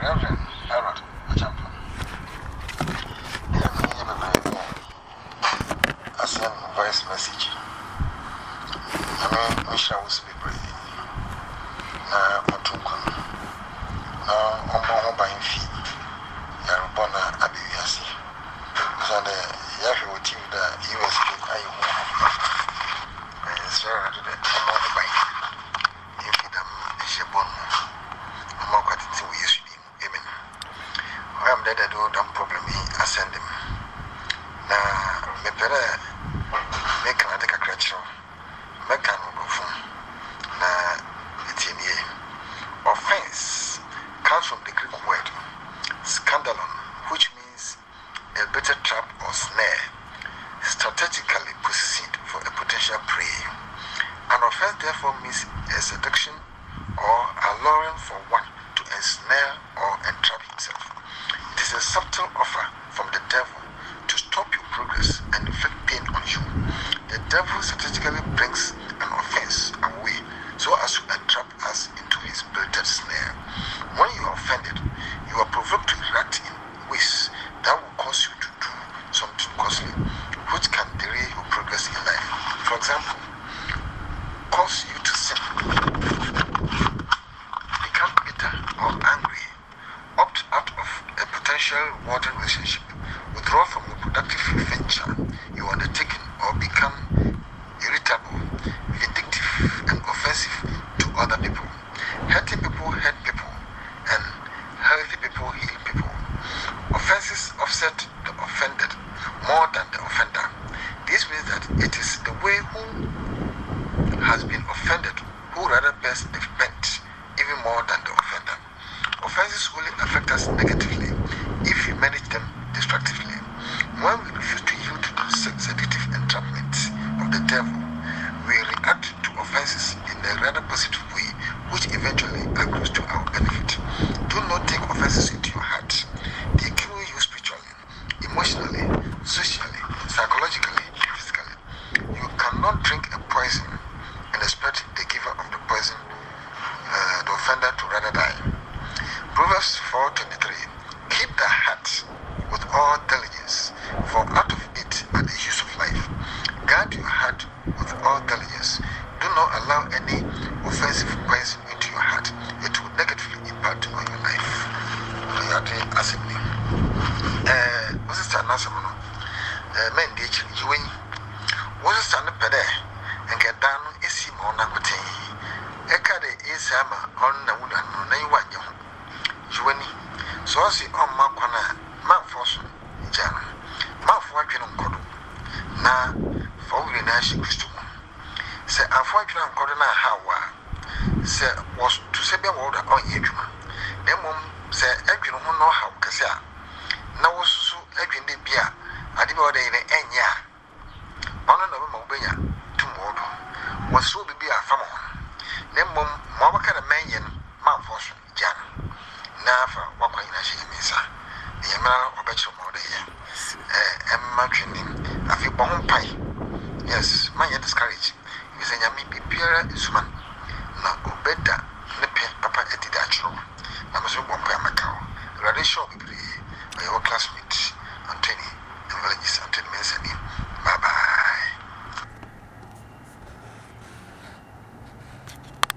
Reverend Harold Achampa. I sent voice message. I mean, Misha was be brave. Now, Motunkun. Now, I'm going by feet. Yarubona Abiyasi. So, the Yahoo team that you was speaking, It's very good. I'm going. If you don't, it's your bonus. Dead, I do them problem. I send him. Na me pere me kan ade kakra kyerɛ mɛka no dɔfo na ɛtie nie offense comes from the greek word scandalon which means a bitter trap or snare strategically positioned for a potential prey an offense therefore means a seduction or alluring for one to ensnare or entrap it is a subtle offer from the devil to stop your progress and inflict pain on you. The devil strategically brings an offense away so as to entrap us into his built snare. When you are offended, you are provoked to react in ways that will cause you to do something costly, which can derail your progress in life. For example, cause you to sin, become bitter or angry, opt out of relationship, withdraw from the productive venture you are undertaking, or become irritable, vindictive, and offensive to other people. Hurting people hurt people, and healthy people heal people. Offenses offset the offended more than the offender. This means that it is the way who has been offended who rather bears the bent even more than the offender. Offenses only affect us negatively if we manage them destructively. When we refuse to yield to the seductive entrapment of the devil, we react to offenses in a rather positive way, which eventually to our benefit. Do not take offenses into your heart. They kill you spiritually, emotionally, socially, psychologically, physically. You cannot drink a poison and expect the giver of the poison, uh, the offender, to rather die. Proverbs 4:23. Keep the heart with all diligence, for ɛɛ, mɛn de akyiri yi wɛnyi. Wo sista no pɛ dɛ no esi ma ɔna kotee. Ɛka de esi ama ɔno na wuna no na yi wa nyɛ ho. Yi. Sɛ ɔsi ɔmma kwan a manfoɔ so gya no. Manfoɔ adwene nkɔ do. Na fa wo nyinaa hyɛ Kristo mu. Sɛ afɔ adwene nkɔ do na aha wo a, sɛ wɔto sɛ bɛ wɔ do a ɔnyɛ adwuma. Na mmom sɛ adwene ho na ɔha wo kɛse a, na wosusu adwene dɛ ade bi a Ɛɛ ɛmma twene. Afei bɔ ho mpae. Yes, manyɛ discourage. Ɛfisɛ nyame biribiara nsuma no. Na ɔbɛda